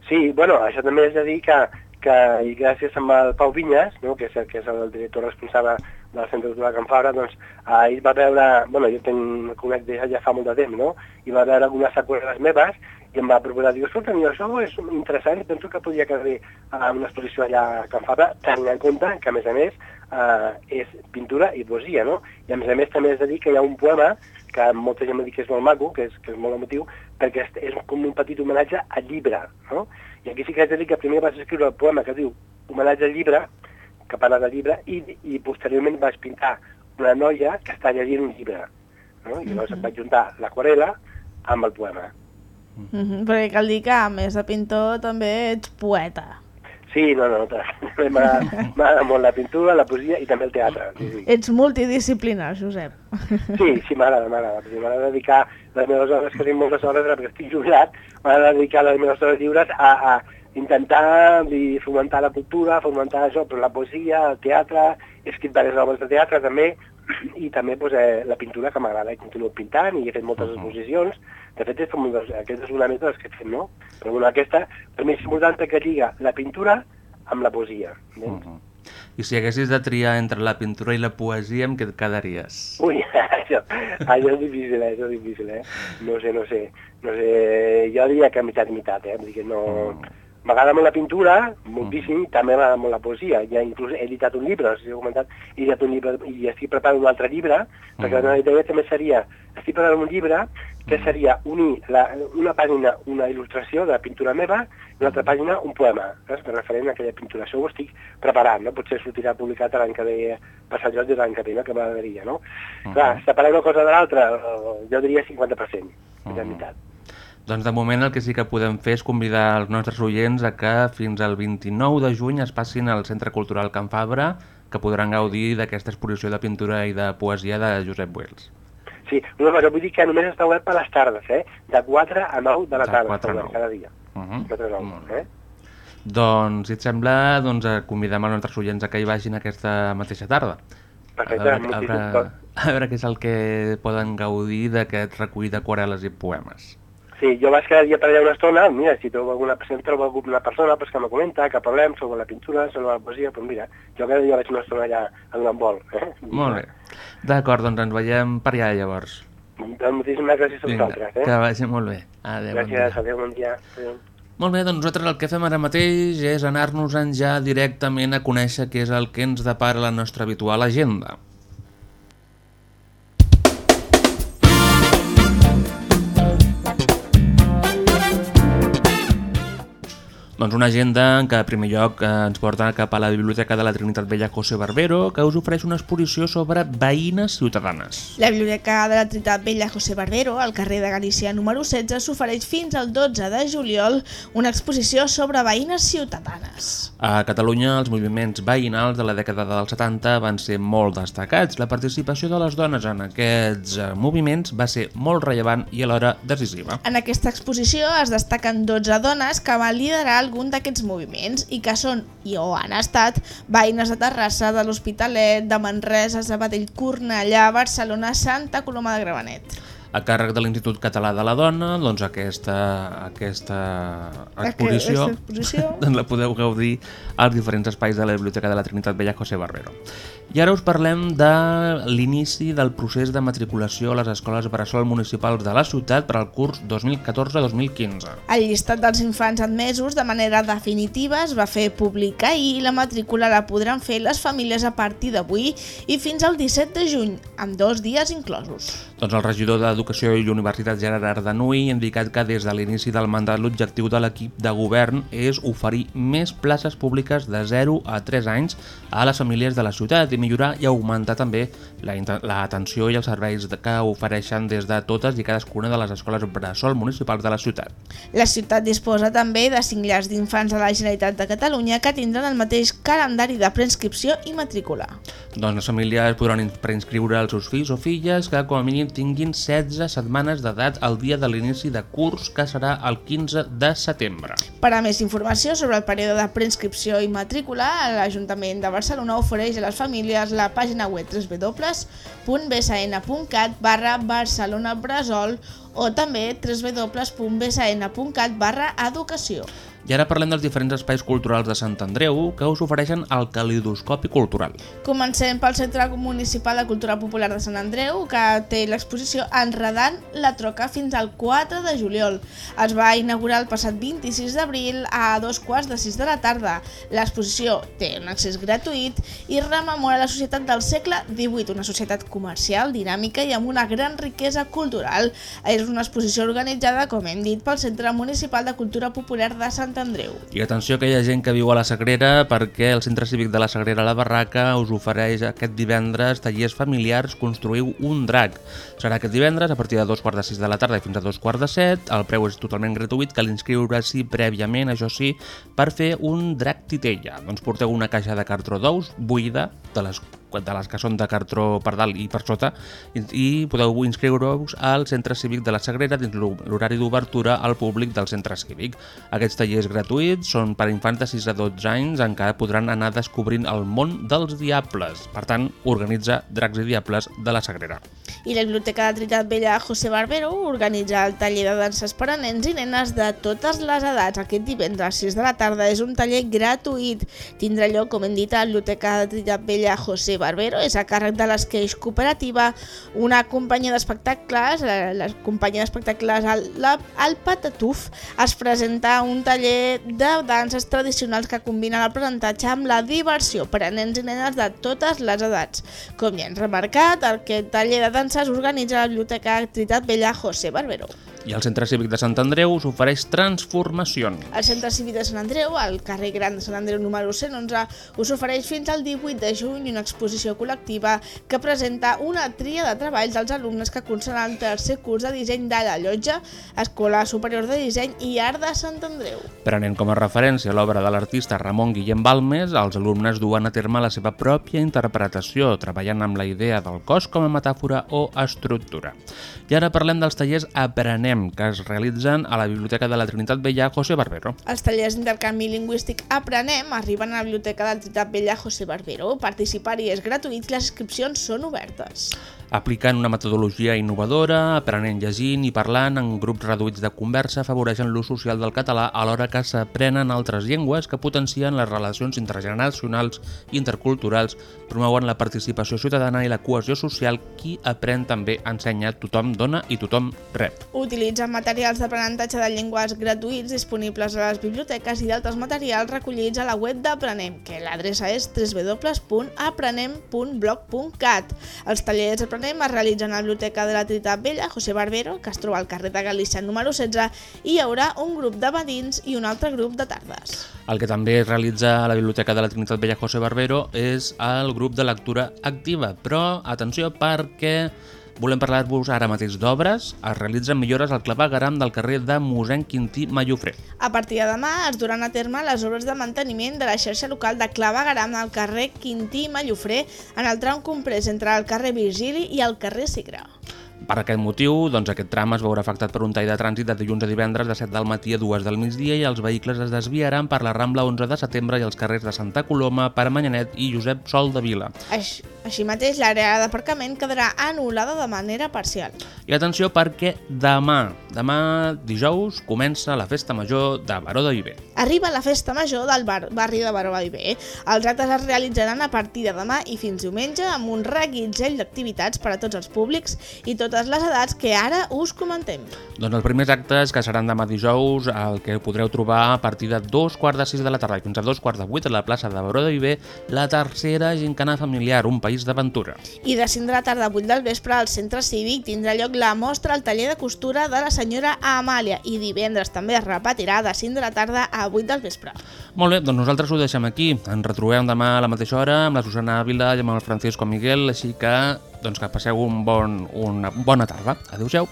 Sí, bueno, això també és de dir que, que i gràcies amb el Pau Vinyes, no, que, és, el- que és el director responsable del Centre Cultural Can Fabra, doncs eh, ell va veure, bueno, jo tenc, conec des de ja fa molt de temps, no? I va veure algunes aquarel·les meves i em va proposar, diu, escolta, mira, això és interessant penso que podria quedar a una exposició allà a Can Fabra, tenint en compte que, a més a més, eh, és pintura i poesia, no? I a més a més també és de dir que hi ha un poema que molta gent m'ha dit que és molt maco, que és, que és molt emotiu, perquè és, és com un petit homenatge al llibre, no? I aquí sí que haig de dir que primer vaig escriure el poema que diu homenatge al llibre, que parla del llibre, i, i posteriorment vaig pintar una noia que està llegint un llibre, no? I llavors em vaig juntar l'aquarela amb el poema. Uh -huh. Perquè cal dir que, a més de pintor, també ets poeta. Sí, no, no, també m'agrada molt la pintura, la poesia i també el teatre. Sí, sí. Ets multidisciplinar, Josep. Sí, sí, m'agrada, m'agrada. M'agrada dedicar les meves hores, que tinc moltes hores, perquè estic jubilat, m'agrada dedicar les meves hores lliures a, a intentar dir, fomentar la cultura, fomentar això, però la poesia, el teatre, he escrit diverses obres de teatre també, i també doncs, eh, la pintura que m'agrada, i continuo pintant i he fet moltes exposicions. De fet, és com, doncs, aquesta és una més de les que he fet, no? Però bueno, aquesta, per mi és important que lliga la pintura amb la poesia. Uh -huh. I si haguessis de triar entre la pintura i la poesia, amb què et quedaries? Ui, això, això és difícil, eh? això és difícil, eh? No sé, no sé, no sé, jo diria que mitat i mitat, eh? Vull dir que no... M'agrada molt la pintura, moltíssim, també m'agrada molt la poesia. Ja inclús he editat un llibre, no sé si heu comentat, he editat un llibre i estic preparant un altre llibre, perquè la idea també seria, estic preparant un llibre que seria unir la, una pàgina, una il·lustració de pintura meva, i una altra pàgina un poema, saps? referent a aquella pintura. Això ho estic preparant, no? Potser sortirà publicat l'any que ve, passat joc de l'any que ve, no? que m'agradaria, no? Uh -huh. Clar, separar una cosa de l'altra, eh, jo diria 50%, uh -huh. de meitat. Doncs de moment el que sí que podem fer és convidar els nostres oients a que fins al 29 de juny es passin al Centre Cultural Can Fabra, que podran gaudir d'aquesta exposició de pintura i de poesia de Josep Wells. Sí, una cosa, vull dir que només està obert per les tardes, eh? De 4 a 9 de la De tarda, 4 a està 9. obert cada dia. Uh -huh. 4 a 9, eh? Doncs, si et sembla, doncs, eh, convidem els nostres oients a que hi vagin aquesta mateixa tarda. Perfecte, a veure, a, veure, a veure què és el que poden gaudir d'aquest recull d'aquarel·les i poemes. Sí, jo vaig cada dia per allà una estona, mira, si trobo alguna, si trobo alguna persona pues, que me comenta que parlem sobre la pintura, sobre la poesia, doncs mira, jo cada dia vaig una estona allà a donar vol. Eh? Molt bé. D'acord, doncs ens veiem per allà llavors. Doncs moltíssimes gràcies a Vinga, vosaltres. Eh? que vagi molt bé. Adéu, bon dia. gràcies, adéu, bon dia. Adéu. Molt bé, doncs nosaltres el que fem ara mateix és anar-nos-en ja directament a conèixer què és el que ens depara la nostra habitual agenda. Doncs una agenda en què, en primer lloc, eh, ens porta cap a la Biblioteca de la Trinitat Vella José Barbero, que us ofereix una exposició sobre veïnes ciutadanes. La Biblioteca de la Trinitat Vella José Barbero, al carrer de Galícia número 16, s'ofereix fins al 12 de juliol una exposició sobre veïnes ciutadanes. A Catalunya, els moviments veïnals de la dècada dels 70 van ser molt destacats. La participació de les dones en aquests eh, moviments va ser molt rellevant i alhora decisiva. En aquesta exposició es destaquen 12 dones que van liderar algun d'aquests moviments i que són i o han estat veïnes de Terrassa, de l'Hospitalet, de Manresa, Sabadell, Cornellà, Barcelona, Santa Coloma de Gramenet. A càrrec de l'Institut Català de la Dona, doncs aquesta, aquesta exposició, Aquesta exposició. doncs la podeu gaudir als diferents espais de la Biblioteca de la Trinitat Vella José Barbero. I ara us parlem de l'inici del procés de matriculació a les escoles bressol municipals de la ciutat per al curs 2014-2015. El llistat dels infants admesos de manera definitiva es va fer públic ahir i la matrícula la podran fer les famílies a partir d'avui i fins al 17 de juny, amb dos dies inclosos. Doncs el regidor d'Educació i l'Universitat Gerard Ardanuy ha indicat que des de l'inici del mandat l'objectiu de l'equip de govern és oferir més places públiques de 0 a 3 anys a les famílies de la ciutat i millorar i augmentar també l'atenció i els serveis que ofereixen des de totes i cadascuna de les escoles bressol municipals de la ciutat. La ciutat disposa també de 5 llars d'infants de la Generalitat de Catalunya que tindran el mateix calendari de preinscripció i matrícula. Doncs les famílies podran in- preinscriure els seus fills o filles que com a mínim tinguin 16 setmanes d'edat al dia de l'inici de curs que serà el 15 de setembre. Per a més informació sobre el període de preinscripció i matrícula, l'Ajuntament de Barcelona ofereix a les famílies la pàgina web www.bsn.cat barra Barcelona Bressol o també www.bsn.cat barra educació. I ara parlem dels diferents espais culturals de Sant Andreu que us ofereixen el calidoscopi cultural. Comencem pel Centre Municipal de Cultura Popular de Sant Andreu, que té l'exposició Enredant la Troca fins al 4 de juliol. Es va inaugurar el passat 26 d'abril a dos quarts de 6 de la tarda. L'exposició té un accés gratuït i rememora la societat del segle XVIII, una societat comercial, dinàmica i amb una gran riquesa cultural. És una exposició organitzada, com hem dit, pel Centre Municipal de Cultura Popular de Sant Andreu. I atenció que hi ha gent que viu a la Sagrera perquè el Centre Cívic de la Sagrera La Barraca us ofereix aquest divendres tallers familiars Construïu un drac. Serà aquest divendres a partir de dos quarts de sis de la tarda i fins a dos quarts de set. El preu és totalment gratuït, cal inscriure-s'hi prèviament, això sí, per fer un drac titella. Doncs porteu una caixa de cartró d'ous buida, de les de les que són de cartró per dalt i per sota i, i podeu inscriure-us al Centre Cívic de la Sagrera dins l'horari d'obertura al públic del Centre Cívic. Aquests tallers gratuïts són per infants de 6 a 12 anys en podran anar descobrint el món dels diables. Per tant, organitza Dracs i Diables de la Sagrera. I la Biblioteca de Trinitat Vella José Barbero organitza el taller de danses per a nens i nenes de totes les edats. Aquest divendres a les 6 de la tarda és un taller gratuït. Tindrà lloc, com hem dit, a la Biblioteca de Trinitat Vella José Barbero. És a càrrec de l'Esqueix Cooperativa, una companyia d'espectacles, la, la companyia d'espectacles al, Patatuf, es presenta un taller de danses tradicionals que combina l'aprenentatge amb la diversió per a nens i nenes de totes les edats. Com ja hem remarcat, aquest taller de danses s'organitza a la Biblioteca Trinitat Vella José Barbero. I el Centre Cívic de Sant Andreu us ofereix Transformació. El Centre Cívic de Sant Andreu, al carrer Gran de Sant Andreu número 111, us ofereix fins al 18 de juny una exposició col·lectiva que presenta una tria de treballs dels alumnes que cursen el tercer curs de disseny de la Llotja, Escola Superior de Disseny i Art de Sant Andreu. Prenent com a referència l'obra de l'artista Ramon Guillem Balmes, els alumnes duen a terme la seva pròpia interpretació, treballant amb la idea del cos com a metàfora o estructura. I ara parlem dels tallers Aprenem, que es realitzen a la Biblioteca de la Trinitat Vella José Barbero. Els tallers d'intercanvi lingüístic Aprenem arriben a la Biblioteca de la Trinitat Vella José Barbero. Participar-hi és gratuït i les inscripcions són obertes. Aplicant una metodologia innovadora, aprenent llegint i parlant en grups reduïts de conversa afavoreixen l'ús social del català alhora que s'aprenen altres llengües que potencien les relacions intergeneracionals i interculturals, promouen la participació ciutadana i la cohesió social. Qui aprèn també ensenya, tothom dona i tothom rep. Utilitzen materials d'aprenentatge de llengües gratuïts disponibles a les biblioteques i d'altres materials recollits a la web d'Aprenem, que l'adreça és www.aprenem.blog.cat. Els tallers Aprenem es realitzen a la Biblioteca de la Trinitat Vella, José Barbero, que es troba al carrer de Galícia número 16, i hi haurà un grup de matins i un altre grup de tardes. El que també es realitza a la Biblioteca de la Trinitat Vella José Barbero és el grup de lectura activa, però atenció perquè volem parlar-vos ara mateix d'obres. Es realitzen millores al clavegaram del carrer de mossèn Quintí Mallofré. A partir de demà es duran a terme les obres de manteniment de la xarxa local de clavegaram al carrer Quintí Mallofré en el tram comprès entre el carrer Virgili i el carrer Segre. Per aquest motiu, doncs, aquest tram es veurà afectat per un tall de trànsit de dilluns a divendres de 7 del matí a 2 del migdia i els vehicles es desviaran per la Rambla 11 de setembre i els carrers de Santa Coloma, Pare Manyanet i Josep Sol de Vila. Així, així mateix, l'àrea d'aparcament quedarà anul·lada de manera parcial. I atenció perquè demà, demà dijous, comença la festa major de Baró de Viver. Arriba la festa major del bar barri de Baró de Viver. Els actes es realitzaran a partir de demà i fins diumenge amb un reguitzell d'activitats per a tots els públics i totes les edats que ara us comentem. Doncs els primers actes que seran demà dijous, el que podreu trobar a partir de dos quarts de sis de la tarda i fins a dos quarts de vuit a la plaça de Baró de Viver, la tercera gincana familiar, un país d'aventura. I de 5 de la tarda a 8 del vespre al centre cívic tindrà lloc la mostra al taller de costura de la senyora Amàlia i divendres també es repetirà de 5 de la tarda a 8 del vespre. Molt bé, doncs nosaltres ho deixem aquí. Ens retrobem demà a la mateixa hora amb la Susana Ávila i amb el Francisco Miguel, així que doncs que passeu un bon, una bona tarda. Adéu-siau.